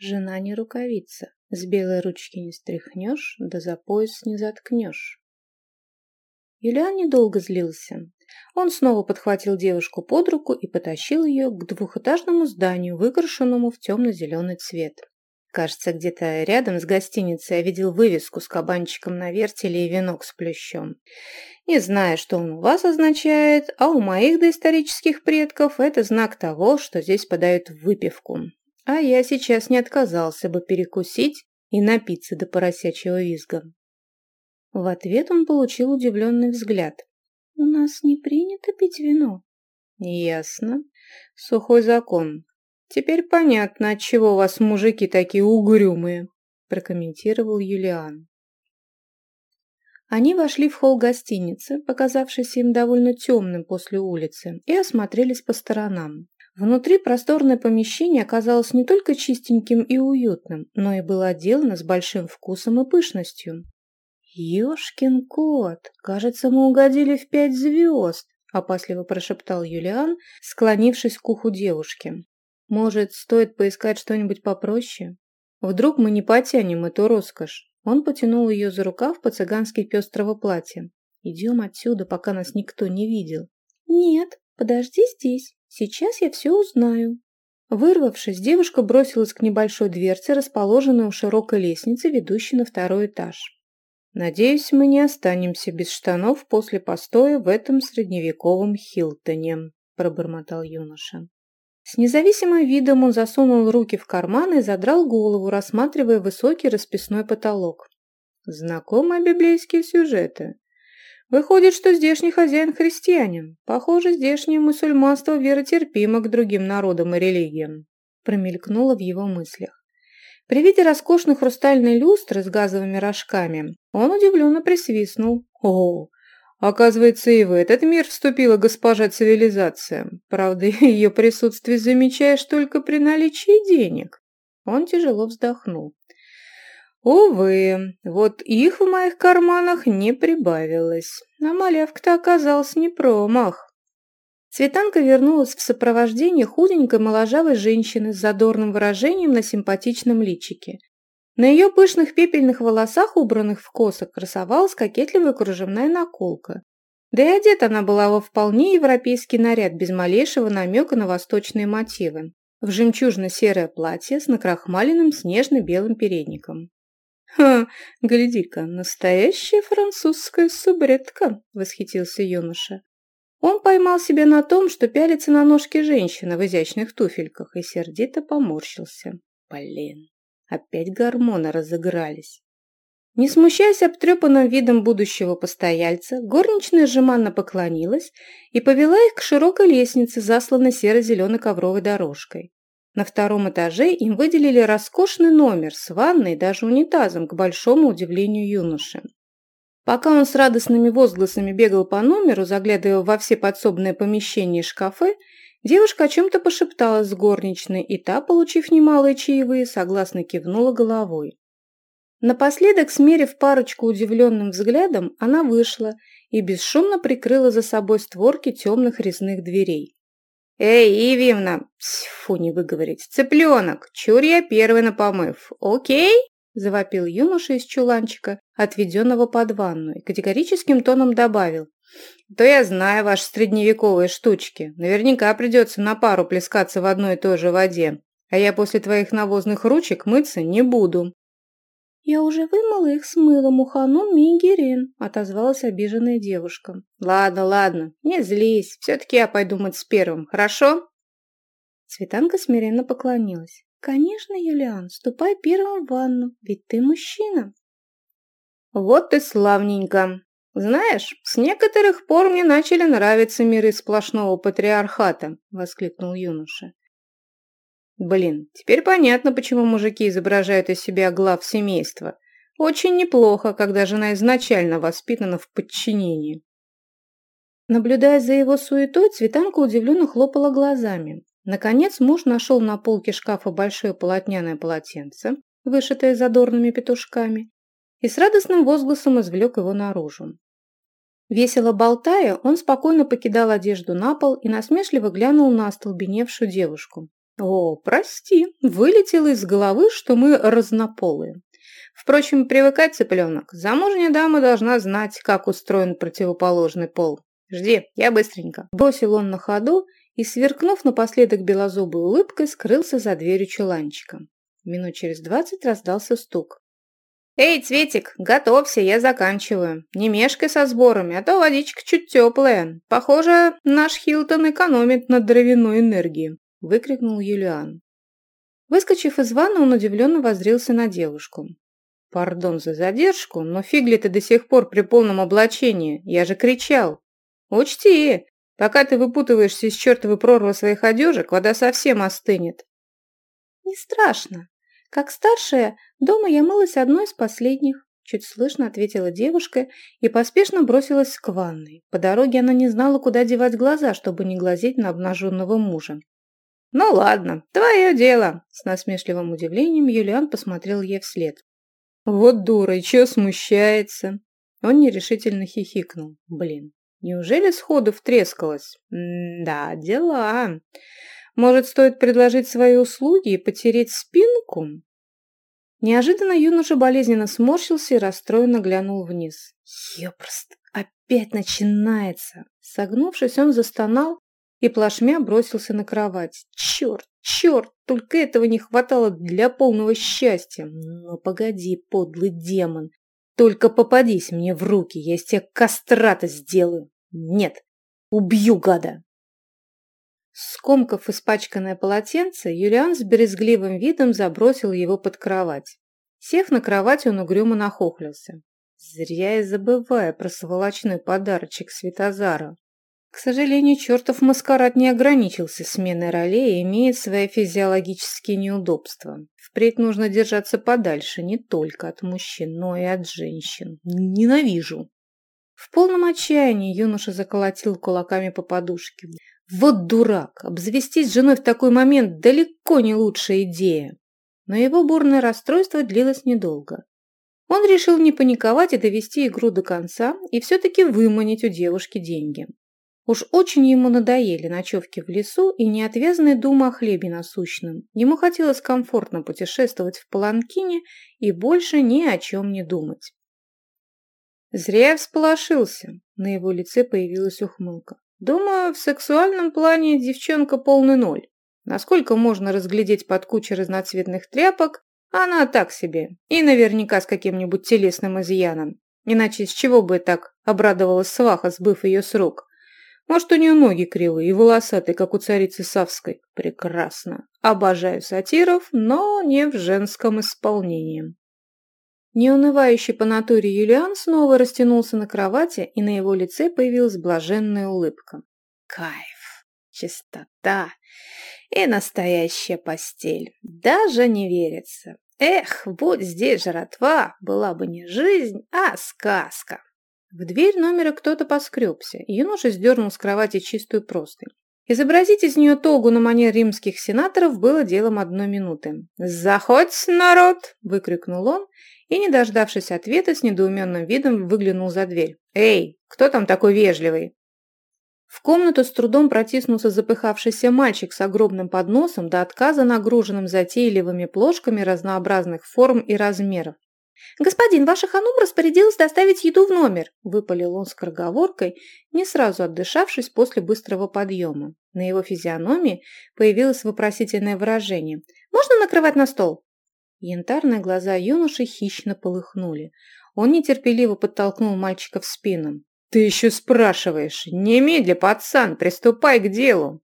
Жена не рукавица, с белой ручки не стряхнешь, да за пояс не заткнешь. Юлиан недолго злился. Он снова подхватил девушку под руку и потащил ее к двухэтажному зданию, выкрашенному в темно-зеленый цвет. Кажется, где-то рядом с гостиницей я видел вывеску с кабанчиком на вертеле и венок с плющом. Не знаю, что он у вас означает, а у моих доисторических предков это знак того, что здесь подают выпивку. А я сейчас не отказался бы перекусить и напиться до поросячьего визга. В ответ он получил удивленный взгляд. «У нас не принято пить вино». «Ясно. Сухой закон. Теперь понятно, отчего у вас мужики такие угрюмые», прокомментировал Юлиан. Они вошли в холл гостиницы, показавшийся им довольно темным после улицы, и осмотрелись по сторонам. Внутри просторное помещение оказалось не только чистеньким и уютным, но и было отделано с большим вкусом и пышностью. «Ешкин кот! Кажется, мы угодили в пять звезд!» – опасливо прошептал Юлиан, склонившись к уху девушки. «Может, стоит поискать что-нибудь попроще? Вдруг мы не потянем эту роскошь?» Он потянул ее за рукав по-цыгански пестрого платья. «Идем отсюда, пока нас никто не видел». «Нет, подожди здесь. Сейчас я все узнаю». Вырвавшись, девушка бросилась к небольшой дверце, расположенной у широкой лестницы, ведущей на второй этаж. Надеюсь, мы не останемся без штанов после постоя в этом средневековом Хилтоне, пробормотал юноша. С независимым видом он засунул руки в карманы и задрал голову, рассматривая высокий расписной потолок. Знакомые библейские сюжеты. Выходит, что здешний хозяин христианин. Похоже, здешнее мусульманство веротерпимо к другим народам и религиям. Промелькнуло в его мыслях. При виде роскошной хрустальной люстры с газовыми рожками он удивленно присвистнул. «О, оказывается, и в этот мир вступила госпожа цивилизация. Правда, ее присутствие замечаешь только при наличии денег». Он тяжело вздохнул. Увы, вот их в моих карманах не прибавилось. А малявка-то оказалась не промах. Цветанка вернулась в сопровождении худенькой моложавой женщины с задорным выражением на симпатичном личике. На ее пышных пепельных волосах, убранных в косок, красовалась кокетливая кружевная наколка. Да и одета она была во вполне европейский наряд, без малейшего намека на восточные мотивы. В жемчужно-серое платье с накрахмаленным снежно-белым передником. «Ха, гляди-ка, настоящая французская субредка!» – восхитился юноша. Он поймал себя на том, что пялится на ножки женщины в изящных туфельках и сердито поморщился. Блин, опять гормоны разыгрались. Не смущаясь обтрепанным видом будущего постояльца, горничная жеманно поклонилась и повела их к широкой лестнице, засланной серо-зеленой ковровой дорожкой. На втором этаже им выделили роскошный номер с ванной и даже унитазом, к большому удивлению юноши. Пока он с радостными возгласами бегал по номеру, заглядывая во все подсобные помещения и шкафы, девушка о чем-то пошепталась с горничной, и та, получив немалые чаевые, согласно кивнула головой. Напоследок, смерив парочку удивленным взглядом, она вышла и бесшумно прикрыла за собой створки темных резных дверей. «Эй, Ививна!» Фу, не выговорить. «Цыпленок! Чур я первый на помыв! Окей?» завопил юноша из чуланчика, отведенного под ванну, и категорическим тоном добавил. «То я знаю ваши средневековые штучки. Наверняка придется на пару плескаться в одной и той же воде, а я после твоих навозных ручек мыться не буду». «Я уже вымыла их с мылом у Ханум Мигерин», — отозвалась обиженная девушка. «Ладно, ладно, не злись, все-таки я пойду мыть с первым, хорошо?» Цветанка смиренно поклонилась. «Конечно, Юлиан, ступай первым в ванну, ведь ты мужчина». «Вот и славненько. Знаешь, с некоторых пор мне начали нравиться миры сплошного патриархата», — воскликнул юноша. «Блин, теперь понятно, почему мужики изображают из себя глав семейства. Очень неплохо, когда жена изначально воспитана в подчинении». Наблюдая за его суетой, Цветанка удивленно хлопала глазами. Наконец муж нашел на полке шкафа большое полотняное полотенце, вышитое задорными петушками, и с радостным возгласом извлек его наружу. Весело болтая, он спокойно покидал одежду на пол и насмешливо глянул на остолбеневшую девушку. О, прости, вылетело из головы, что мы разнополые. Впрочем, привыкать, цыпленок. Замужняя дама должна знать, как устроен противоположный пол. Жди, я быстренько. Бросил он на ходу и, сверкнув напоследок белозубой улыбкой, скрылся за дверью чуланчика. Минут через двадцать раздался стук. «Эй, Цветик, готовься, я заканчиваю. Не мешкай со сборами, а то водичка чуть теплая. Похоже, наш Хилтон экономит на дровяной энергии», – выкрикнул Юлиан. Выскочив из ванны, он удивленно воззрился на девушку. «Пардон за задержку, но фиг ты до сих пор при полном облачении? Я же кричал!» «Учти, пока ты выпутываешься из чертовой прорвы своих одежек, вода совсем остынет». «Не страшно. Как старшая, дома я мылась одной из последних», чуть слышно ответила девушка и поспешно бросилась к ванной. По дороге она не знала, куда девать глаза, чтобы не глазеть на обнаженного мужа. «Ну ладно, твое дело!» С насмешливым удивлением Юлиан посмотрел ей вслед. «Вот дура, и чё смущается?» Он нерешительно хихикнул. «Блин, неужели сходу втрескалась?» «Да, дела. Может, стоит предложить свои услуги и потереть спинку?» Неожиданно юноша болезненно сморщился и расстроенно глянул вниз. «Ёпрст, опять начинается!» Согнувшись, он застонал и плашмя бросился на кровать. «Черт, черт, только этого не хватало для полного счастья. Но погоди, подлый демон, только попадись мне в руки, я из тебя кастрата сделаю. Нет, убью гада!» Скомкав испачканное полотенце, Юлиан с березгливым видом забросил его под кровать. Сев на кровать, он угрюмо нахохлился. Зря я забываю про сволочной подарочек Светозара. К сожалению, чертов маскарад не ограничился сменой ролей и имеет свои физиологические неудобства. Впредь нужно держаться подальше не только от мужчин, но и от женщин. Ненавижу. В полном отчаянии юноша заколотил кулаками по подушке. Вот дурак! Обзавестись женой в такой момент далеко не лучшая идея. Но его бурное расстройство длилось недолго. Он решил не паниковать и довести игру до конца и все-таки выманить у девушки деньги. Уж очень ему надоели ночевки в лесу и неотвязные думы о хлебе насущном. Ему хотелось комфортно путешествовать в Паланкине и больше ни о чем не думать. Зря я всполошился. На его лице появилась ухмылка. Думаю, в сексуальном плане девчонка полный ноль. Насколько можно разглядеть под кучей разноцветных тряпок, она так себе. И наверняка с каким-нибудь телесным изъяном. Иначе с чего бы так обрадовалась сваха, сбыв ее с рук? Может, у нее ноги кривые и волосатые, как у царицы Савской. Прекрасно. Обожаю сатиров, но не в женском исполнении. Неунывающий по натуре Юлиан снова растянулся на кровати, и на его лице появилась блаженная улыбка. Кайф, чистота и настоящая постель. Даже не верится. Эх, будь здесь жратва, была бы не жизнь, а сказка. В дверь номера кто-то поскребся, и юноша сдернул с кровати чистую простынь. Изобразить из нее тогу на манер римских сенаторов было делом одной минуты. «Заходь, народ!» – выкрикнул он, и, не дождавшись ответа, с недоуменным видом выглянул за дверь. «Эй, кто там такой вежливый?» В комнату с трудом протиснулся запыхавшийся мальчик с огромным подносом до отказа нагруженным затейливыми плошками разнообразных форм и размеров. «Господин, ваша ханум распорядилась доставить еду в номер», – выпалил он скороговоркой, не сразу отдышавшись после быстрого подъема. На его физиономии появилось вопросительное выражение. «Можно накрывать на стол?» Янтарные глаза юноши хищно полыхнули. Он нетерпеливо подтолкнул мальчика в спину. «Ты еще спрашиваешь! Немедля, пацан, приступай к делу!»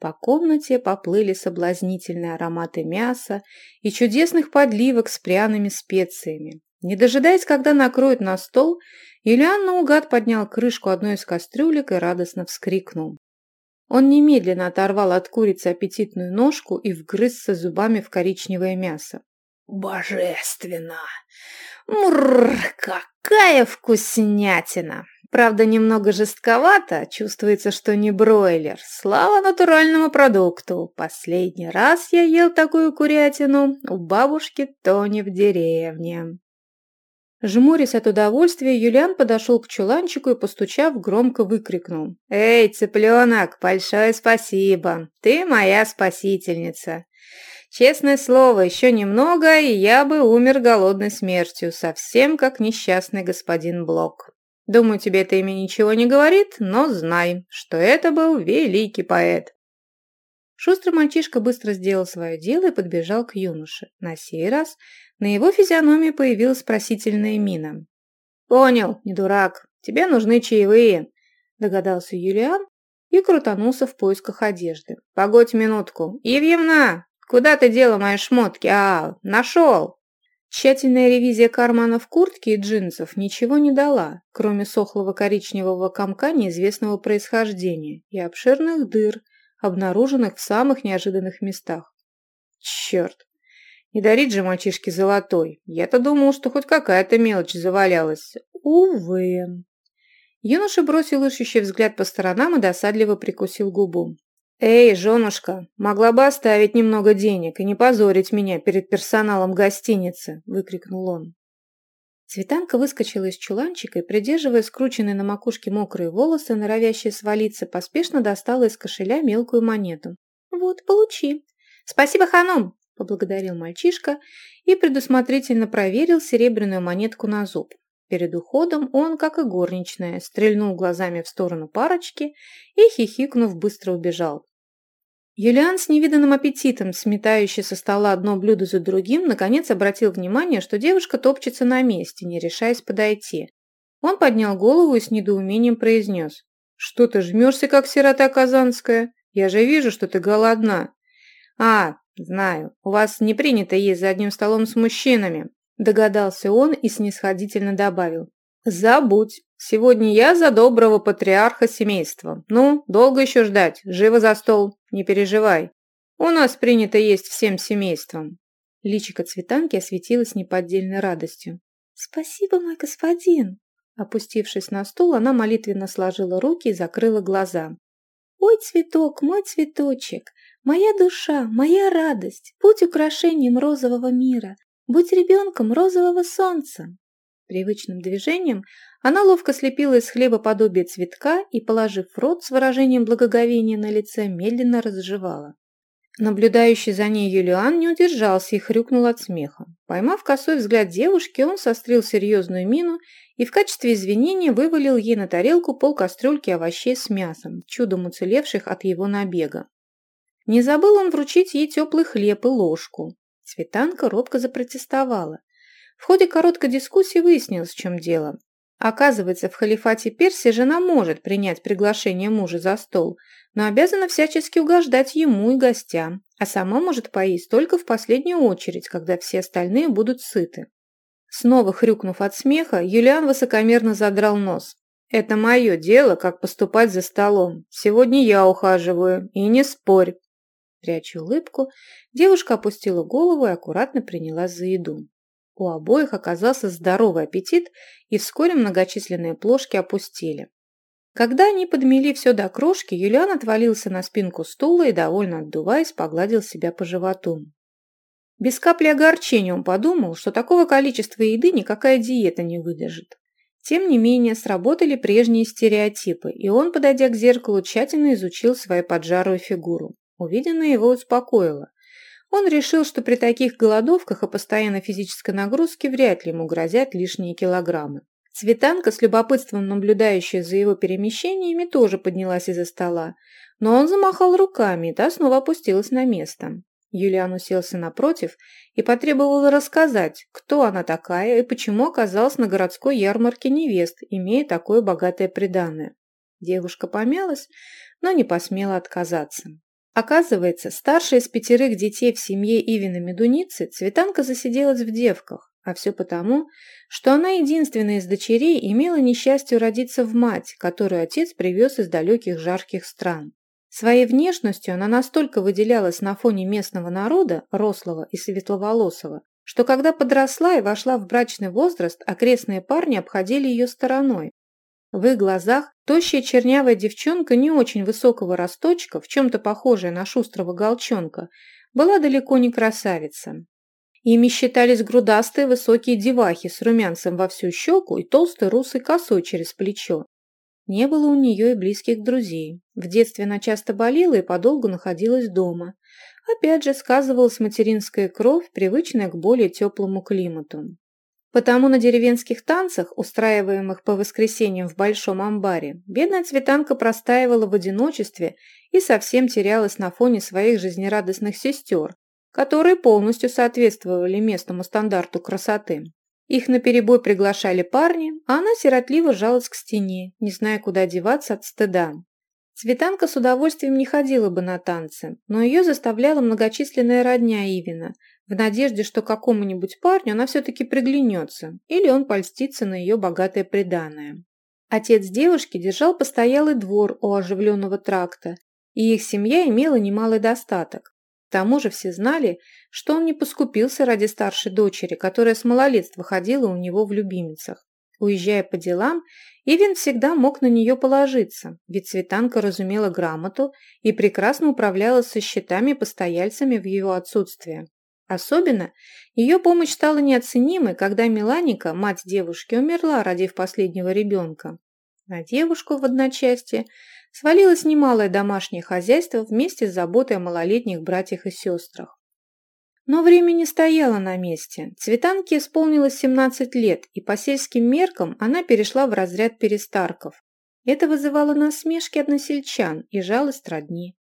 По комнате поплыли соблазнительные ароматы мяса и чудесных подливок с пряными специями. Не дожидаясь, когда накроют на стол, Юлиан наугад поднял крышку одной из кастрюлек и радостно вскрикнул. Он немедленно оторвал от курицы аппетитную ножку и вгрызся зубами в коричневое мясо. «Божественно! Мурр, какая вкуснятина!» Правда, немного жестковато, чувствуется, что не бройлер. Слава натуральному продукту. Последний раз я ел такую курятину у бабушки Тони в деревне. Жмурясь от удовольствия, Юлиан подошел к чуланчику и, постучав, громко выкрикнул. «Эй, цыпленок, большое спасибо! Ты моя спасительница! Честное слово, еще немного, и я бы умер голодной смертью, совсем как несчастный господин Блок. Думаю, тебе это имя ничего не говорит, но знай, что это был великий поэт». Шустрый мальчишка быстро сделал свое дело и подбежал к юноше. На сей раз на его физиономии появилась просительная мина. «Понял, не дурак. Тебе нужны чаевые», – догадался Юлиан и крутанулся в поисках одежды. «Погодь минутку. Евьевна, куда ты дела мои шмотки? А, нашел!» Тщательная ревизия карманов куртки и джинсов ничего не дала, кроме сохлого коричневого комка неизвестного происхождения и обширных дыр, обнаруженных в самых неожиданных местах. Черт! Не дарить же мальчишке золотой. Я-то думал, что хоть какая-то мелочь завалялась. Увы. Юноша бросил ищущий взгляд по сторонам и досадливо прикусил губу. «Эй, женушка, могла бы оставить немного денег и не позорить меня перед персоналом гостиницы!» – выкрикнул он. Цветанка выскочила из чуланчика и, придерживая скрученные на макушке мокрые волосы, норовящие свалиться, поспешно достала из кошеля мелкую монету. «Вот, получи». «Спасибо, ханум!» – поблагодарил мальчишка и предусмотрительно проверил серебряную монетку на зуб. Перед уходом он, как и горничная, стрельнул глазами в сторону парочки и, хихикнув, быстро убежал. Юлиан с невиданным аппетитом, сметающий со стола одно блюдо за другим, наконец обратил внимание, что девушка топчется на месте, не решаясь подойти. Он поднял голову и с недоумением произнес. «Что ты жмешься, как сирота казанская? Я же вижу, что ты голодна». «А, знаю, у вас не принято есть за одним столом с мужчинами», догадался он и снисходительно добавил. «Забудь. Сегодня я за доброго патриарха семейства. Ну, долго еще ждать. Живо за стол. Не переживай. У нас принято есть всем семейством». Личико цветанки осветилось неподдельной радостью. «Спасибо, мой господин!» Опустившись на стул, она молитвенно сложила руки и закрыла глаза. «Ой, цветок, мой цветочек! Моя душа, моя радость! Будь украшением розового мира! Будь ребенком розового солнца!» Привычным движением она ловко слепила из хлеба подобие цветка и, положив рот с выражением благоговения на лице, медленно разжевала. Наблюдающий за ней Юлиан не удержался и хрюкнул от смеха. Поймав косой взгляд девушки, он сострил серьезную мину и в качестве извинения вывалил ей на тарелку полкастрюльки овощей с мясом, чудом уцелевших от его набега. Не забыл он вручить ей теплый хлеб и ложку. Цветанка робко запротестовала. В ходе короткой дискуссии выяснилось, в чем дело. Оказывается, в халифате Персии жена может принять приглашение мужа за стол, но обязана всячески угождать ему и гостям, а сама может поесть только в последнюю очередь, когда все остальные будут сыты. Снова хрюкнув от смеха, Юлиан высокомерно задрал нос. «Это мое дело, как поступать за столом. Сегодня я ухаживаю, и не спорь». Пряча улыбку, девушка опустила голову и аккуратно принялась за еду. У обоих оказался здоровый аппетит, и вскоре многочисленные плошки опустили. Когда они подмели все до крошки, Юлиан отвалился на спинку стула и, довольно отдуваясь, погладил себя по животу. Без капли огорчения он подумал, что такого количества еды никакая диета не выдержит. Тем не менее, сработали прежние стереотипы, и он, подойдя к зеркалу, тщательно изучил свою поджарую фигуру. Увиденное его успокоило. Он решил, что при таких голодовках и постоянной физической нагрузке вряд ли ему грозят лишние килограммы. Цветанка, с любопытством наблюдающая за его перемещениями, тоже поднялась из-за стола, но он замахал руками, и та снова опустилась на место. Юлиан уселся напротив и потребовал рассказать, кто она такая и почему оказалась на городской ярмарке невест, имея такое богатое приданое. Девушка помялась, но не посмела отказаться. Оказывается, старшая из пятерых детей в семье Ивина Медуницы Цветанка засиделась в девках, а все потому, что она единственная из дочерей имела несчастье родиться в мать, которую отец привез из далеких жарких стран. Своей внешностью она настолько выделялась на фоне местного народа, рослого и светловолосого, что когда подросла и вошла в брачный возраст, окрестные парни обходили ее стороной, в их глазах тощая чернявая девчонка не очень высокого росточка, в чем-то похожая на шустрого галчонка, была далеко не красавица. Ими считались грудастые высокие девахи с румянцем во всю щеку и толстой русой косой через плечо. Не было у нее и близких друзей. В детстве она часто болела и подолгу находилась дома. Опять же сказывалась материнская кровь, привычная к более теплому климату. Потому на деревенских танцах, устраиваемых по воскресеньям в Большом амбаре, бедная цветанка простаивала в одиночестве и совсем терялась на фоне своих жизнерадостных сестер, которые полностью соответствовали местному стандарту красоты. Их наперебой приглашали парни, а она сиротливо жалась к стене, не зная, куда деваться от стыда. Цветанка с удовольствием не ходила бы на танцы, но ее заставляла многочисленная родня Ивина, в надежде, что какому-нибудь парню она все-таки приглянется, или он польстится на ее богатое преданное. Отец девушки держал постоялый двор у оживленного тракта, и их семья имела немалый достаток. К тому же все знали, что он не поскупился ради старшей дочери, которая с малолетства ходила у него в любимицах. Уезжая по делам, Ивин всегда мог на нее положиться, ведь Цветанка разумела грамоту и прекрасно управлялась со счетами постояльцами в его отсутствие. Особенно ее помощь стала неоценимой, когда Миланика, мать девушки, умерла, родив последнего ребенка. На девушку в одночасье свалилось немалое домашнее хозяйство вместе с заботой о малолетних братьях и сестрах. Но время не стояло на месте. Цветанке исполнилось 17 лет, и по сельским меркам она перешла в разряд перестарков. Это вызывало насмешки односельчан и жалость родни.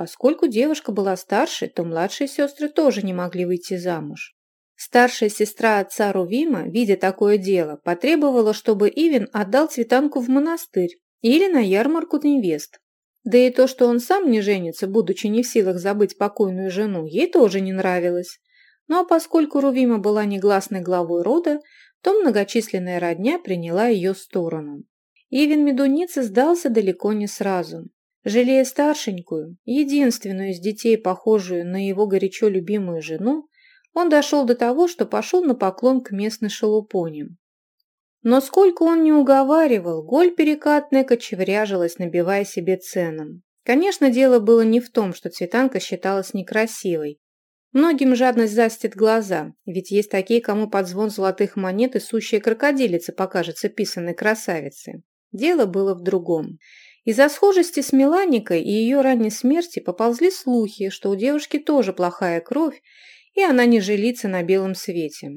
Поскольку девушка была старше, то младшие сестры тоже не могли выйти замуж. Старшая сестра отца Рувима, видя такое дело, потребовала, чтобы Ивин отдал цветанку в монастырь или на ярмарку невест. Да и то, что он сам не женится, будучи не в силах забыть покойную жену, ей тоже не нравилось. Ну а поскольку Рувима была негласной главой рода, то многочисленная родня приняла ее сторону. Ивин Медуница сдался далеко не сразу. Жалея старшенькую, единственную из детей, похожую на его горячо любимую жену, он дошел до того, что пошел на поклон к местной шелупоне. Но сколько он не уговаривал, голь перекатная кочевряжилась, набивая себе ценом. Конечно, дело было не в том, что Цветанка считалась некрасивой. Многим жадность застит глаза, ведь есть такие, кому под звон золотых монет и сущая крокодилица покажется писаной красавицей. Дело было в другом. Из-за схожести с Меланикой и ее ранней смерти поползли слухи, что у девушки тоже плохая кровь, и она не жилится на белом свете.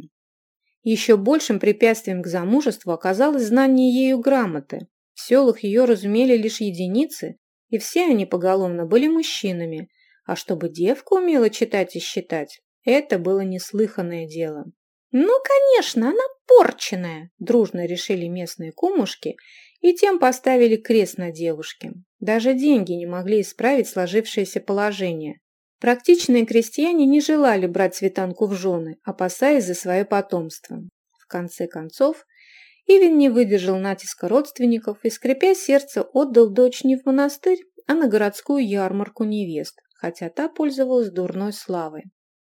Еще большим препятствием к замужеству оказалось знание ею грамоты. В селах ее разумели лишь единицы, и все они поголовно были мужчинами, а чтобы девка умела читать и считать, это было неслыханное дело. «Ну, конечно, она порченная!» – дружно решили местные кумушки и тем поставили крест на девушке. Даже деньги не могли исправить сложившееся положение. Практичные крестьяне не желали брать Светанку в жены, опасаясь за свое потомство. В конце концов, Ивин не выдержал натиска родственников и, скрипя сердце, отдал дочь не в монастырь, а на городскую ярмарку невест, хотя та пользовалась дурной славой.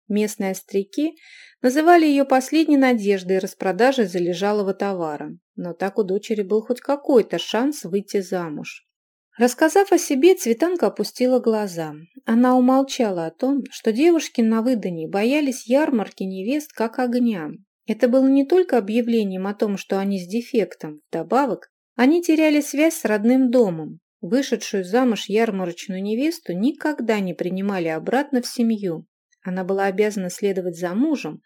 Местные остряки называли ее последней надеждой распродажи залежалого товара, но так у дочери был хоть какой-то шанс выйти замуж. Рассказав о себе, Цветанка опустила глаза. Она умолчала о том, что девушки на выдании боялись ярмарки невест как огня. Это было не только объявлением о том, что они с дефектом, вдобавок, они теряли связь с родным домом. Вышедшую замуж ярмарочную невесту никогда не принимали обратно в семью, она была обязана следовать за мужем,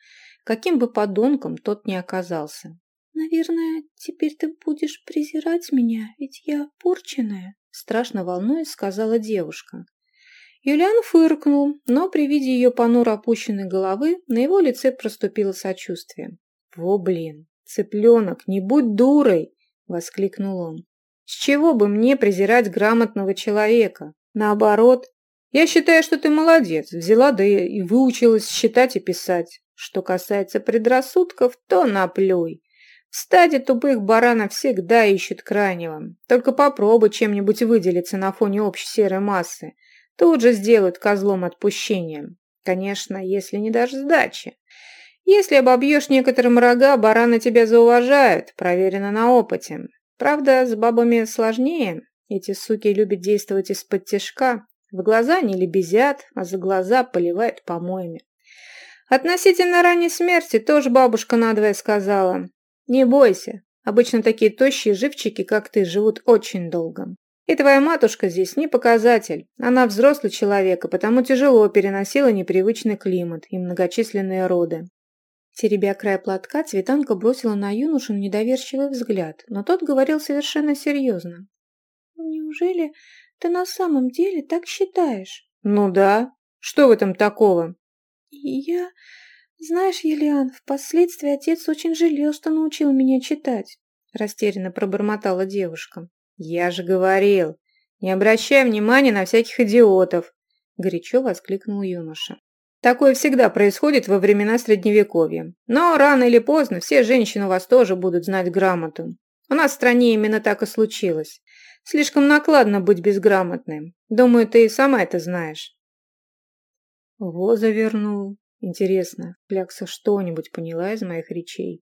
каким бы подонком тот ни оказался. «Наверное, теперь ты будешь презирать меня, ведь я порченная», страшно волнуясь, сказала девушка. Юлиан фыркнул, но при виде ее понуро опущенной головы на его лице проступило сочувствие. «Во, блин, цыпленок, не будь дурой!» — воскликнул он. «С чего бы мне презирать грамотного человека? Наоборот, я считаю, что ты молодец, взяла да и выучилась считать и писать. Что касается предрассудков, то наплюй. В стаде тупых баранов всегда ищут крайнего. Только попробуй чем-нибудь выделиться на фоне общей серой массы. Тут же сделают козлом отпущения. Конечно, если не дашь сдачи. Если обобьешь некоторым рога, бараны тебя зауважают, проверено на опыте. Правда, с бабами сложнее. Эти суки любят действовать из-под тяжка, в глаза не лебезят, а за глаза поливают помоями. Относительно ранней смерти тоже бабушка надвое сказала. Не бойся, обычно такие тощие живчики, как ты, живут очень долго. И твоя матушка здесь не показатель. Она взрослый человек, и потому тяжело переносила непривычный климат и многочисленные роды. Теребя край платка, Цветанка бросила на юношу недоверчивый взгляд, но тот говорил совершенно серьезно. «Неужели ты на самом деле так считаешь?» «Ну да. Что в этом такого?» «Я... Знаешь, Елиан, впоследствии отец очень жалел, что научил меня читать», растерянно пробормотала девушка. «Я же говорил, не обращай внимания на всяких идиотов!» горячо воскликнул юноша. Такое всегда происходит во времена Средневековья. Но рано или поздно все женщины у вас тоже будут знать грамоту. У нас в стране именно так и случилось. Слишком накладно быть безграмотным. Думаю, ты и сама это знаешь. Во завернул. Интересно, Клякса что-нибудь поняла из моих речей?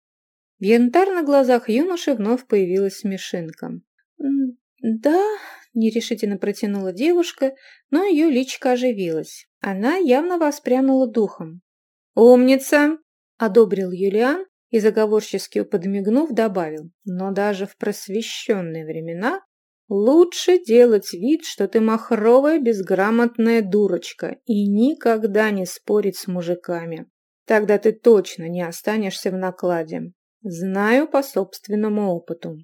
В янтарных глазах юноши вновь появилась смешинка. «Да», – нерешительно протянула девушка, но ее личико оживилось. Она явно воспрянула духом. «Умница!» – одобрил Юлиан и, заговорчески подмигнув, добавил. «Но даже в просвещенные времена лучше делать вид, что ты махровая безграмотная дурочка и никогда не спорить с мужиками. Тогда ты точно не останешься в накладе. Знаю по собственному опыту».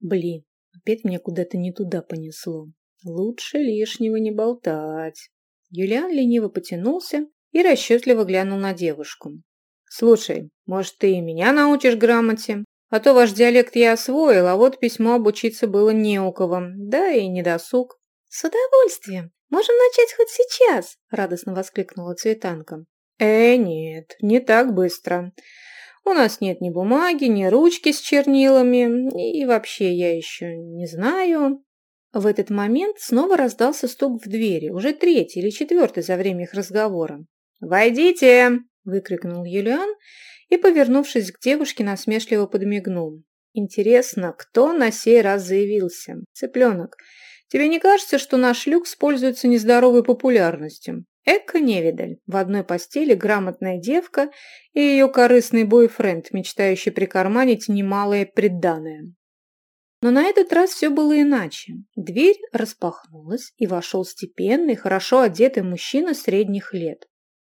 Блин, опять меня куда-то не туда понесло. Лучше лишнего не болтать. Юлиан лениво потянулся и расчетливо глянул на девушку. «Слушай, может, ты и меня научишь грамоте? А то ваш диалект я освоил, а вот письмо обучиться было не у кого, да и не досуг». «С удовольствием! Можем начать хоть сейчас!» – радостно воскликнула Цветанка. «Э, нет, не так быстро. У нас нет ни бумаги, ни ручки с чернилами, и вообще я еще не знаю». В этот момент снова раздался стук в двери, уже третий или четвертый за время их разговора. «Войдите!» – выкрикнул Юлиан и, повернувшись к девушке, насмешливо подмигнул. «Интересно, кто на сей раз заявился? Цыпленок, тебе не кажется, что наш люкс пользуется нездоровой популярностью? Эко-невидаль, в одной постели грамотная девка и ее корыстный бойфренд, мечтающий прикарманить немалое предданное. Но на этот раз все было иначе. Дверь распахнулась, и вошел степенный, хорошо одетый мужчина средних лет.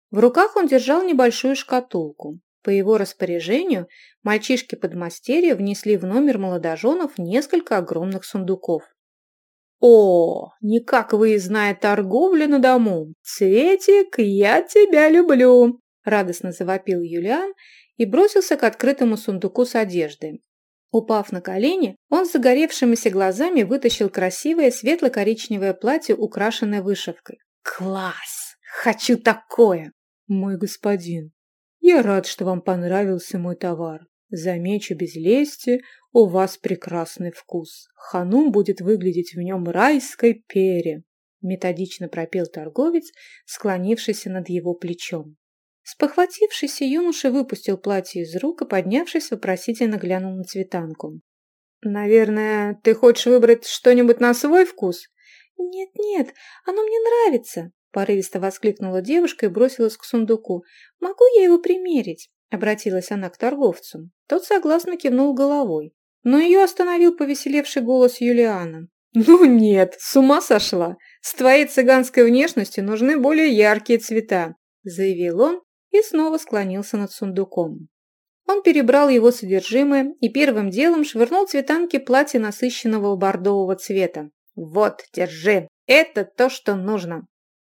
В руках он держал небольшую шкатулку. По его распоряжению мальчишки-подмастерья внесли в номер молодоженов несколько огромных сундуков. «О, никак выездная торговля на дому! Цветик, я тебя люблю!» Радостно завопил Юлиан и бросился к открытому сундуку с одеждой. Упав на колени, он с загоревшимися глазами вытащил красивое светло-коричневое платье, украшенное вышивкой. «Класс! Хочу такое!» «Мой господин, я рад, что вам понравился мой товар. Замечу без лести, у вас прекрасный вкус. Ханум будет выглядеть в нем райской пере», методично пропел торговец, склонившийся над его плечом. Спохватившийся юноша выпустил платье из рук и, поднявшись, вопросительно глянул на цветанку. «Наверное, ты хочешь выбрать что-нибудь на свой вкус?» «Нет-нет, оно мне нравится», – порывисто воскликнула девушка и бросилась к сундуку. «Могу я его примерить?» – обратилась она к торговцу. Тот согласно кивнул головой, но ее остановил повеселевший голос Юлиана. «Ну нет, с ума сошла! С твоей цыганской внешностью нужны более яркие цвета», – заявил он и снова склонился над сундуком. Он перебрал его содержимое и первым делом швырнул цветанке платье насыщенного бордового цвета. «Вот, держи! Это то, что нужно!»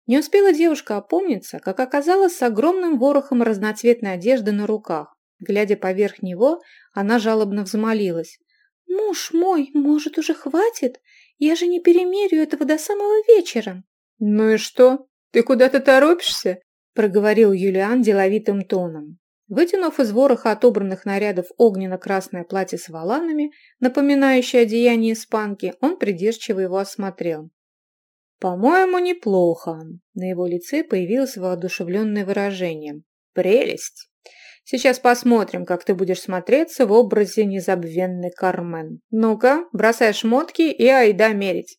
Не успела девушка опомниться, как оказалась с огромным ворохом разноцветной одежды на руках. Глядя поверх него, она жалобно взмолилась. «Муж мой, может, уже хватит? Я же не перемерю этого до самого вечера!» «Ну и что? Ты куда-то торопишься?» – проговорил Юлиан деловитым тоном. Вытянув из вороха отобранных нарядов огненно-красное платье с воланами, напоминающее одеяние испанки, он придирчиво его осмотрел. «По-моему, неплохо». На его лице появилось воодушевленное выражение. «Прелесть! Сейчас посмотрим, как ты будешь смотреться в образе незабвенной Кармен. Ну-ка, бросай шмотки и айда мерить».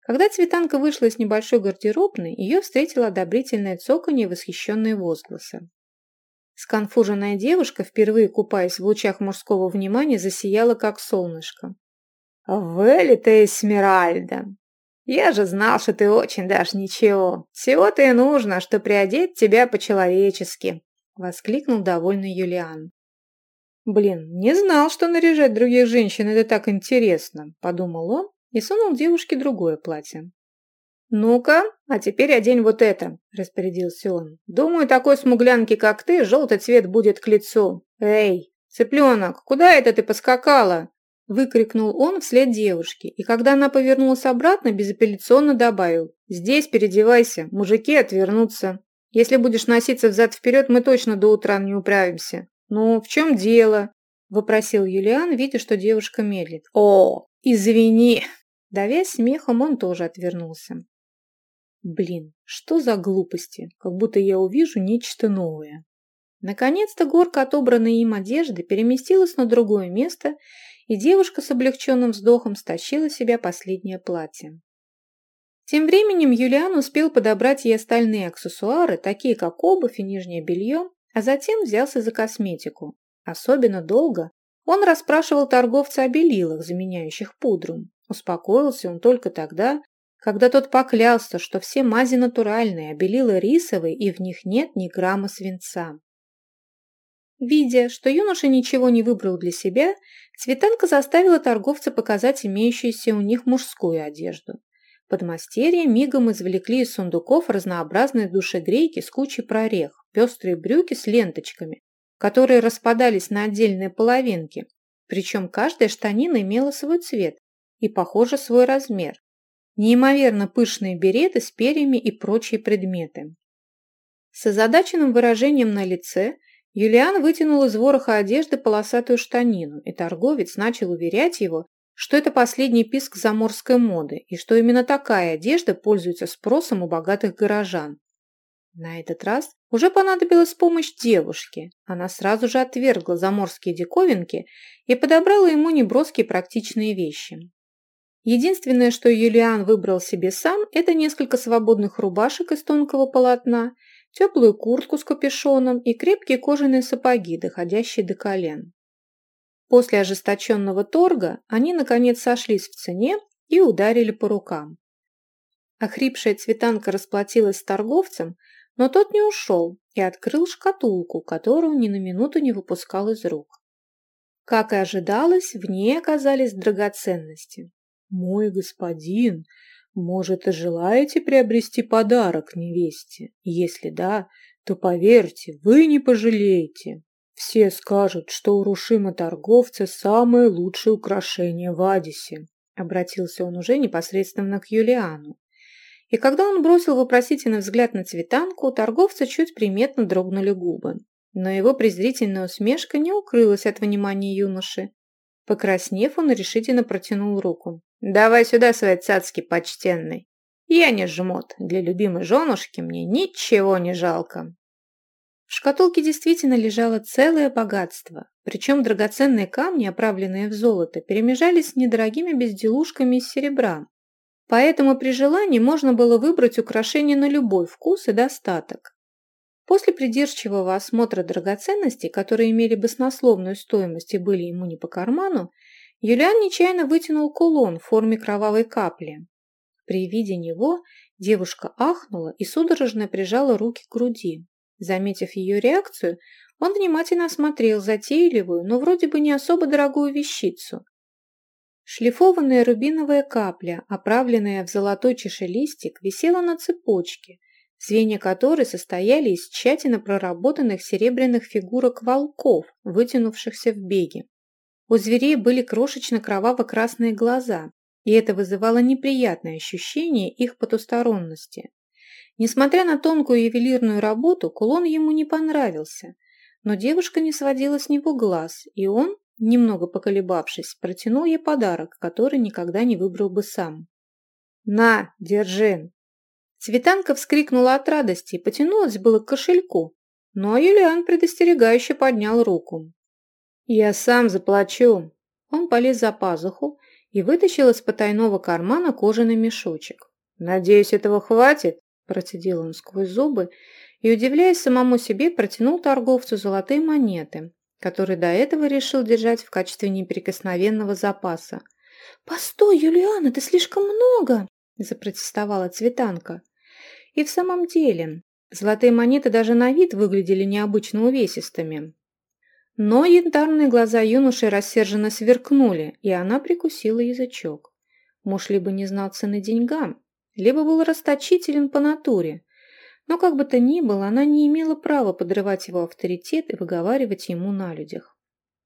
Когда Цветанка вышла из небольшой гардеробной, ее встретила одобрительное цоканье и восхищенные возгласы. Сконфуженная девушка, впервые купаясь в лучах мужского внимания, засияла, как солнышко. «Вылитая Эсмеральда! Я же знал, что ты очень даже ничего. Всего-то и нужно, что приодеть тебя по-человечески!» — воскликнул довольный Юлиан. «Блин, не знал, что наряжать других женщин – это так интересно», – подумал он и сунул девушке другое платье. «Ну-ка, а теперь одень вот это», – распорядился он. «Думаю, такой смуглянки, как ты, желтый цвет будет к лицу. Эй, цыпленок, куда это ты поскакала?» Выкрикнул он вслед девушке, и когда она повернулась обратно, безапелляционно добавил. «Здесь переодевайся, мужики отвернутся. Если будешь носиться взад-вперед, мы точно до утра не управимся. «Ну, в чем дело?» – вопросил Юлиан, видя, что девушка медлит. «О, извини!» Давясь смехом, он тоже отвернулся. Блин, что за глупости, как будто я увижу нечто новое. Наконец-то горка отобранной им одежды переместилась на другое место, и девушка с облегченным вздохом стащила себя последнее платье. Тем временем Юлиан успел подобрать ей остальные аксессуары, такие как обувь и нижнее белье, а затем взялся за косметику. Особенно долго он расспрашивал торговца о белилах, заменяющих пудру. Успокоился он только тогда, когда тот поклялся, что все мази натуральные, а белила рисовые, и в них нет ни грамма свинца. Видя, что юноша ничего не выбрал для себя, Цветанка заставила торговца показать имеющуюся у них мужскую одежду. Подмастерья мигом извлекли из сундуков разнообразные душегрейки с кучей прорех, пестрые брюки с ленточками, которые распадались на отдельные половинки, причем каждая штанина имела свой цвет и, похоже, свой размер. Неимоверно пышные береты с перьями и прочие предметы. С озадаченным выражением на лице Юлиан вытянул из вороха одежды полосатую штанину, и торговец начал уверять его, что это последний писк заморской моды и что именно такая одежда пользуется спросом у богатых горожан. На этот раз уже понадобилась помощь девушки. Она сразу же отвергла заморские диковинки и подобрала ему неброские практичные вещи. Единственное, что Юлиан выбрал себе сам, это несколько свободных рубашек из тонкого полотна, теплую куртку с капюшоном и крепкие кожаные сапоги, доходящие до колен. После ожесточенного торга они, наконец, сошлись в цене и ударили по рукам. Охрипшая цветанка расплатилась с торговцем, но тот не ушел и открыл шкатулку, которую ни на минуту не выпускал из рук. Как и ожидалось, в ней оказались драгоценности. «Мой господин, может, и желаете приобрести подарок невесте? Если да, то, поверьте, вы не пожалеете. Все скажут, что у Рушима торговца самое лучшее украшение в Адисе. Обратился он уже непосредственно к Юлиану. И когда он бросил вопросительный взгляд на цветанку, у торговца чуть приметно дрогнули губы. Но его презрительная усмешка не укрылась от внимания юноши. Покраснев, он решительно протянул руку. «Давай сюда свои цацки, почтенный. Я не жмот. Для любимой женушки мне ничего не жалко». В шкатулке действительно лежало целое богатство, причем драгоценные камни, оправленные в золото, перемежались с недорогими безделушками из серебра. Поэтому при желании можно было выбрать украшение на любой вкус и достаток. После придирчивого осмотра драгоценностей, которые имели баснословную стоимость и были ему не по карману, Юлиан нечаянно вытянул кулон в форме кровавой капли. При виде него девушка ахнула и судорожно прижала руки к груди. Заметив ее реакцию, он внимательно осмотрел затейливую, но вроде бы не особо дорогую вещицу. Шлифованная рубиновая капля, оправленная в золотой чешелистик, висела на цепочке, звенья которой состояли из тщательно проработанных серебряных фигурок волков, вытянувшихся в беге. У зверей были крошечно-кроваво-красные глаза, и это вызывало неприятное ощущение их потусторонности. Несмотря на тонкую ювелирную работу, кулон ему не понравился, но девушка не сводила с него глаз, и он, немного поколебавшись, протянул ей подарок, который никогда не выбрал бы сам. «На, держи!» Цветанка вскрикнула от радости и потянулась было к кошельку, но Юлиан предостерегающе поднял руку. «Я сам заплачу!» Он полез за пазуху и вытащил из потайного кармана кожаный мешочек. «Надеюсь, этого хватит?» – процедил он сквозь зубы и, удивляясь самому себе, протянул торговцу золотые монеты, которые до этого решил держать в качестве неприкосновенного запаса. «Постой, Юлиан, это слишком много!» – запротестовала Цветанка. И в самом деле, золотые монеты даже на вид выглядели необычно увесистыми. Но янтарные глаза юноши рассерженно сверкнули, и она прикусила язычок. Муж либо не знал цены деньгам, либо был расточителен по натуре. Но как бы то ни было, она не имела права подрывать его авторитет и выговаривать ему на людях.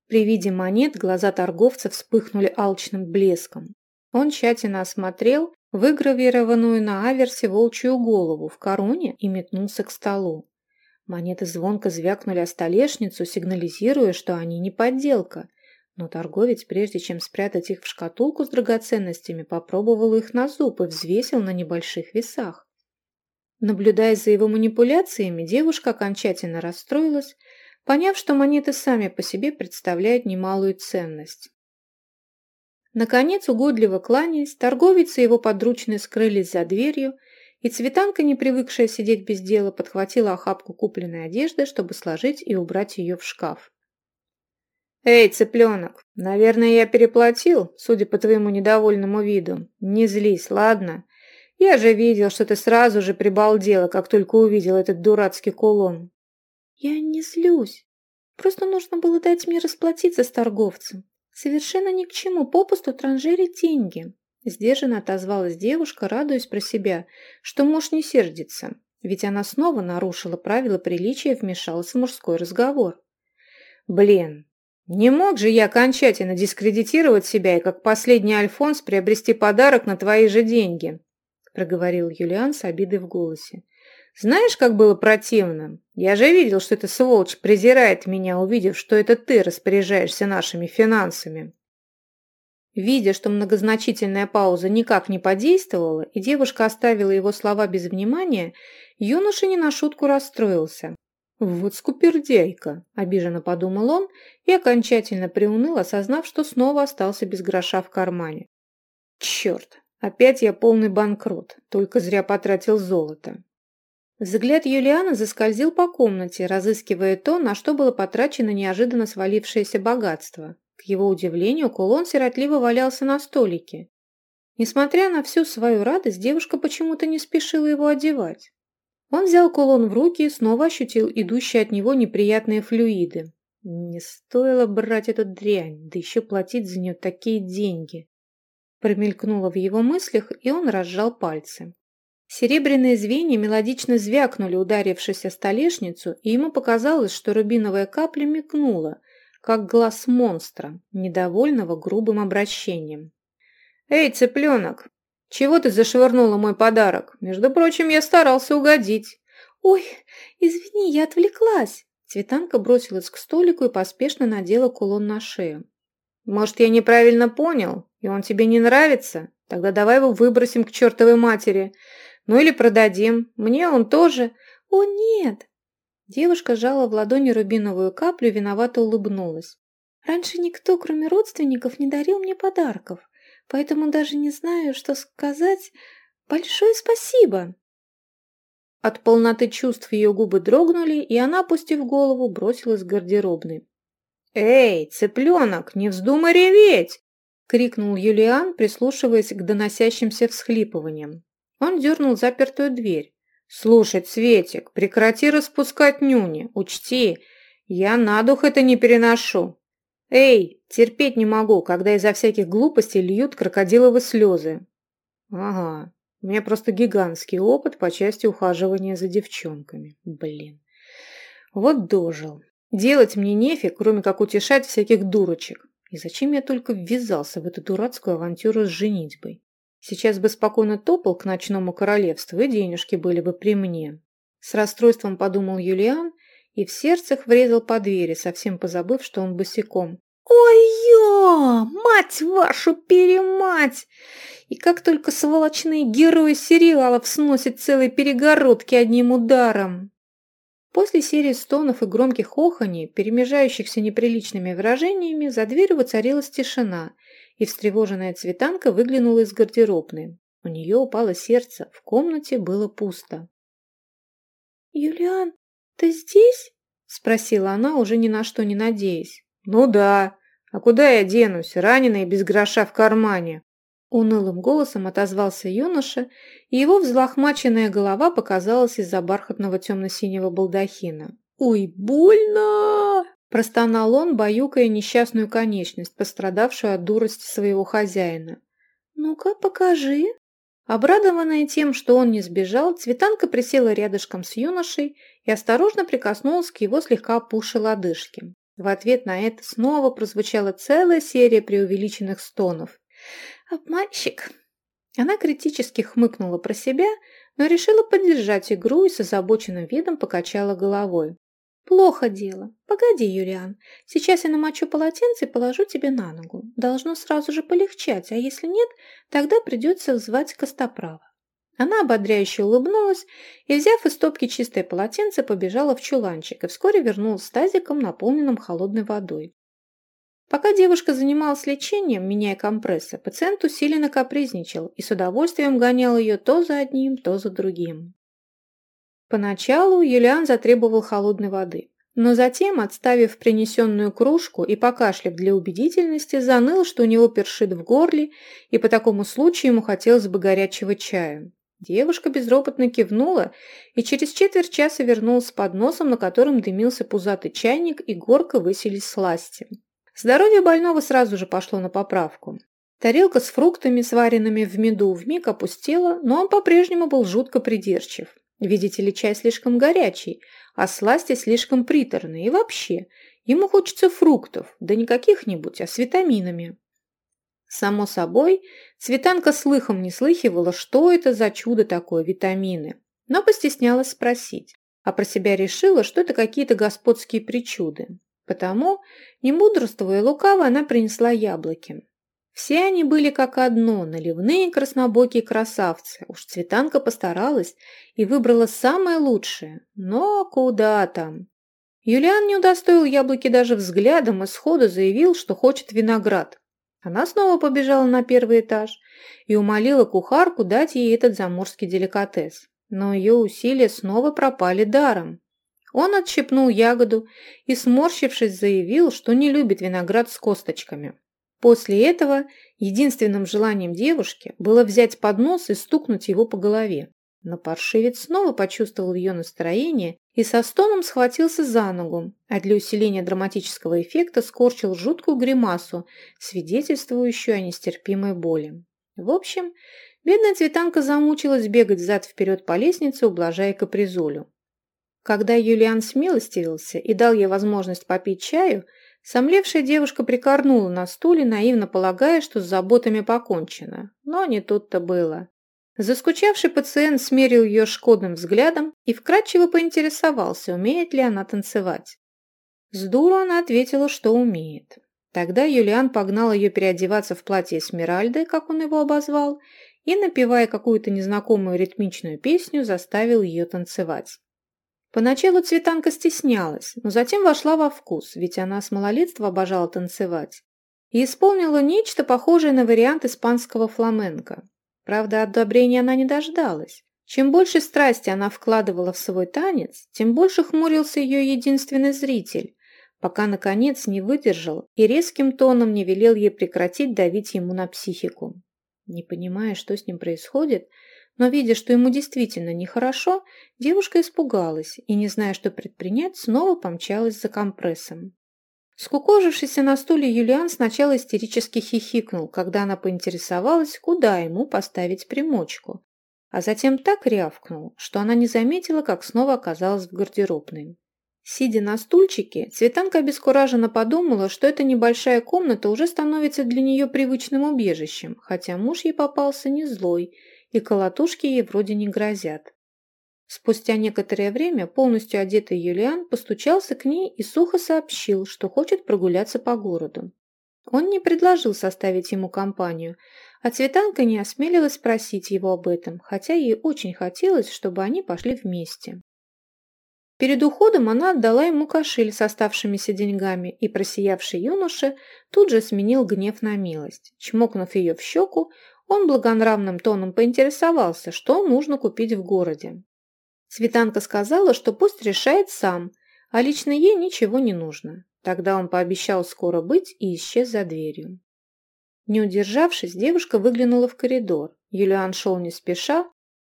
При виде монет глаза торговца вспыхнули алчным блеском. Он тщательно осмотрел выгравированную на аверсе волчью голову в короне и метнулся к столу. Монеты звонко звякнули о столешницу, сигнализируя, что они не подделка. Но торговец, прежде чем спрятать их в шкатулку с драгоценностями, попробовал их на зуб и взвесил на небольших весах. Наблюдая за его манипуляциями, девушка окончательно расстроилась, поняв, что монеты сами по себе представляют немалую ценность. Наконец, угодливо кланяясь, торговец и его подручные скрылись за дверью, и Цветанка, не привыкшая сидеть без дела, подхватила охапку купленной одежды, чтобы сложить и убрать ее в шкаф. «Эй, цыпленок, наверное, я переплатил, судя по твоему недовольному виду. Не злись, ладно? Я же видел, что ты сразу же прибалдела, как только увидел этот дурацкий кулон». «Я не злюсь. Просто нужно было дать мне расплатиться с торговцем. Совершенно ни к чему попусту транжирить деньги». Сдержанно отозвалась девушка, радуясь про себя, что муж не сердится, ведь она снова нарушила правила приличия и вмешалась в мужской разговор. «Блин, не мог же я окончательно дискредитировать себя и как последний Альфонс приобрести подарок на твои же деньги», проговорил Юлиан с обидой в голосе. «Знаешь, как было противно? Я же видел, что эта сволочь презирает меня, увидев, что это ты распоряжаешься нашими финансами». Видя, что многозначительная пауза никак не подействовала, и девушка оставила его слова без внимания, юноша не на шутку расстроился. «Вот скупердяйка!» – обиженно подумал он и окончательно приуныл, осознав, что снова остался без гроша в кармане. «Черт! Опять я полный банкрот, только зря потратил золото». Взгляд Юлиана заскользил по комнате, разыскивая то, на что было потрачено неожиданно свалившееся богатство. К его удивлению, кулон сиротливо валялся на столике. Несмотря на всю свою радость, девушка почему-то не спешила его одевать. Он взял кулон в руки и снова ощутил идущие от него неприятные флюиды. Не стоило брать эту дрянь, да еще платить за нее такие деньги. Промелькнуло в его мыслях, и он разжал пальцы. Серебряные звенья мелодично звякнули, ударившись о столешницу, и ему показалось, что рубиновая капля мигнула, как глаз монстра, недовольного грубым обращением. «Эй, цыпленок, чего ты зашвырнула мой подарок? Между прочим, я старался угодить». «Ой, извини, я отвлеклась!» Цветанка бросилась к столику и поспешно надела кулон на шею. «Может, я неправильно понял, и он тебе не нравится? Тогда давай его выбросим к чертовой матери. Ну или продадим. Мне он тоже...» «О, нет!» Девушка сжала в ладони рубиновую каплю и виновато улыбнулась. «Раньше никто, кроме родственников, не дарил мне подарков, поэтому даже не знаю, что сказать. Большое спасибо!» От полноты чувств ее губы дрогнули, и она, опустив голову, бросилась в гардеробной. «Эй, цыпленок, не вздумай реветь!» — крикнул Юлиан, прислушиваясь к доносящимся всхлипываниям. Он дернул запертую дверь. «Слушай, Цветик, прекрати распускать нюни. Учти, я на дух это не переношу. Эй, терпеть не могу, когда из-за всяких глупостей льют крокодиловые слезы». «Ага, у меня просто гигантский опыт по части ухаживания за девчонками. Блин. Вот дожил. Делать мне нефиг, кроме как утешать всяких дурочек. И зачем я только ввязался в эту дурацкую авантюру с женитьбой? Сейчас бы спокойно топал к ночному королевству, и денежки были бы при мне. С расстройством подумал Юлиан и в сердцах врезал по двери, совсем позабыв, что он босиком. «Ой-ё! Мать вашу перемать!» И как только сволочные герои сериалов сносят целые перегородки одним ударом. После серии стонов и громких оханий, перемежающихся неприличными выражениями, за дверью воцарилась тишина, и встревоженная цветанка выглянула из гардеробной. У нее упало сердце, в комнате было пусто. «Юлиан, ты здесь?» – спросила она, уже ни на что не надеясь. «Ну да. А куда я денусь, раненый без гроша в кармане?» Унылым голосом отозвался юноша, и его взлохмаченная голова показалась из-за бархатного темно-синего балдахина. «Ой, больно!» Простонал он, баюкая несчастную конечность, пострадавшую от дурости своего хозяина. «Ну-ка, покажи!» Обрадованная тем, что он не сбежал, Цветанка присела рядышком с юношей и осторожно прикоснулась к его слегка опухшей лодыжке. В ответ на это снова прозвучала целая серия преувеличенных стонов. «Обманщик!» Она критически хмыкнула про себя, но решила поддержать игру и с озабоченным видом покачала головой. «Плохо дело. Погоди, Юлиан. Сейчас я намочу полотенце и положу тебе на ногу. Должно сразу же полегчать, а если нет, тогда придется звать Костоправа». Она ободряюще улыбнулась и, взяв из стопки чистое полотенце, побежала в чуланчик и вскоре вернулась с тазиком, наполненным холодной водой. Пока девушка занималась лечением, меняя компрессы, пациент усиленно капризничал и с удовольствием гонял ее то за одним, то за другим. Поначалу Юлиан затребовал холодной воды, но затем, отставив принесенную кружку и покашляв для убедительности, заныл, что у него першит в горле, и по такому случаю ему хотелось бы горячего чая. Девушка безропотно кивнула и через четверть часа вернулась с подносом, на котором дымился пузатый чайник и горка выселись сласти. Здоровье больного сразу же пошло на поправку. Тарелка с фруктами, сваренными в меду, вмиг опустела, но он по-прежнему был жутко придирчив. Видите ли, чай слишком горячий, а сласти слишком приторные. И вообще, ему хочется фруктов, да не каких-нибудь, а с витаминами. Само собой, Цветанка слыхом не слыхивала, что это за чудо такое витамины, но постеснялась спросить, а про себя решила, что это какие-то господские причуды. Потому, не мудрствуя лукаво, она принесла яблоки. Все они были как одно, наливные краснобокие красавцы. Уж Цветанка постаралась и выбрала самое лучшее. Но куда там? Юлиан не удостоил яблоки даже взглядом и сходу заявил, что хочет виноград. Она снова побежала на первый этаж и умолила кухарку дать ей этот заморский деликатес. Но ее усилия снова пропали даром. Он отщипнул ягоду и, сморщившись, заявил, что не любит виноград с косточками. После этого единственным желанием девушки было взять поднос и стукнуть его по голове. Но паршивец снова почувствовал ее настроение и со стоном схватился за ногу, а для усиления драматического эффекта скорчил жуткую гримасу, свидетельствующую о нестерпимой боли. В общем, бедная цветанка замучилась бегать взад-вперед по лестнице, ублажая капризулю. Когда Юлиан смилостивился и дал ей возможность попить чаю, Сомлевшая девушка прикорнула на стуле, наивно полагая, что с заботами покончено. Но не тут-то было. Заскучавший пациент смерил ее шкодным взглядом и вкратчиво поинтересовался, умеет ли она танцевать. С дуру она ответила, что умеет. Тогда Юлиан погнал ее переодеваться в платье Эсмеральды, как он его обозвал, и, напевая какую-то незнакомую ритмичную песню, заставил ее танцевать. Поначалу Цветанка стеснялась, но затем вошла во вкус, ведь она с малолетства обожала танцевать, и исполнила нечто похожее на вариант испанского фламенко. Правда, одобрения она не дождалась. Чем больше страсти она вкладывала в свой танец, тем больше хмурился ее единственный зритель, пока, наконец, не выдержал и резким тоном не велел ей прекратить давить ему на психику. Не понимая, что с ним происходит, но, видя, что ему действительно нехорошо, девушка испугалась и, не зная, что предпринять, снова помчалась за компрессом. Скукожившийся на стуле Юлиан сначала истерически хихикнул, когда она поинтересовалась, куда ему поставить примочку, а затем так рявкнул, что она не заметила, как снова оказалась в гардеробной. Сидя на стульчике, Цветанка обескураженно подумала, что эта небольшая комната уже становится для нее привычным убежищем, хотя муж ей попался не злой и колотушки ей вроде не грозят. Спустя некоторое время полностью одетый Юлиан постучался к ней и сухо сообщил, что хочет прогуляться по городу. Он не предложил составить ему компанию, а Цветанка не осмелилась спросить его об этом, хотя ей очень хотелось, чтобы они пошли вместе. Перед уходом она отдала ему кошель с оставшимися деньгами, и просиявший юноша тут же сменил гнев на милость. Чмокнув ее в щеку, он благонравным тоном поинтересовался, что нужно купить в городе. Светанка сказала, что пусть решает сам, а лично ей ничего не нужно. Тогда он пообещал скоро быть и исчез за дверью. Не удержавшись, девушка выглянула в коридор. Юлиан шел не спеша,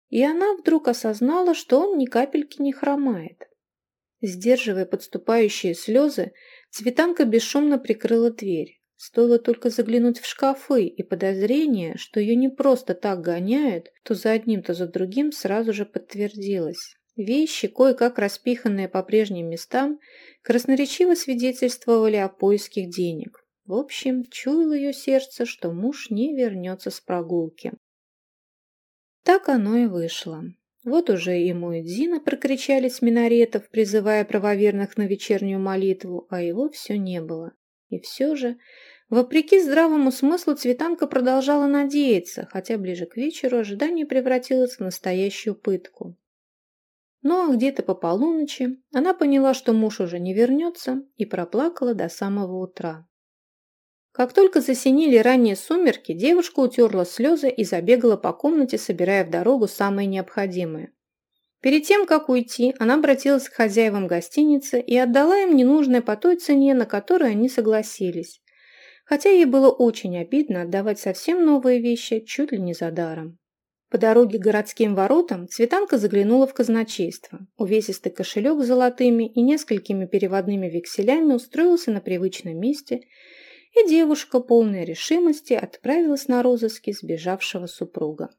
и она вдруг осознала, что он ни капельки не хромает. Сдерживая подступающие слезы, Цветанка бесшумно прикрыла дверь. Стоило только заглянуть в шкафы, и подозрение, что ее не просто так гоняют, то за одним, то за другим, сразу же подтвердилось. Вещи, кое-как распиханные по прежним местам, красноречиво свидетельствовали о поисках денег. В общем, чуяло ее сердце, что муж не вернется с прогулки. Так оно и вышло. Вот уже и Муэдзина прокричали с минаретов, призывая правоверных на вечернюю молитву, а его все не было. И все же, вопреки здравому смыслу, Цветанка продолжала надеяться, хотя ближе к вечеру ожидание превратилось в настоящую пытку. Ну а где-то по полуночи она поняла, что муж уже не вернется, и проплакала до самого утра. Как только засинили ранние сумерки, девушка утерла слезы и забегала по комнате, собирая в дорогу самое необходимое. Перед тем, как уйти, она обратилась к хозяевам гостиницы и отдала им ненужное по той цене, на которую они согласились. Хотя ей было очень обидно отдавать совсем новые вещи чуть ли не за даром. По дороге к городским воротам Цветанка заглянула в казначейство. Увесистый кошелек с золотыми и несколькими переводными векселями устроился на привычном месте – и девушка, полная решимости, отправилась на розыски сбежавшего супруга.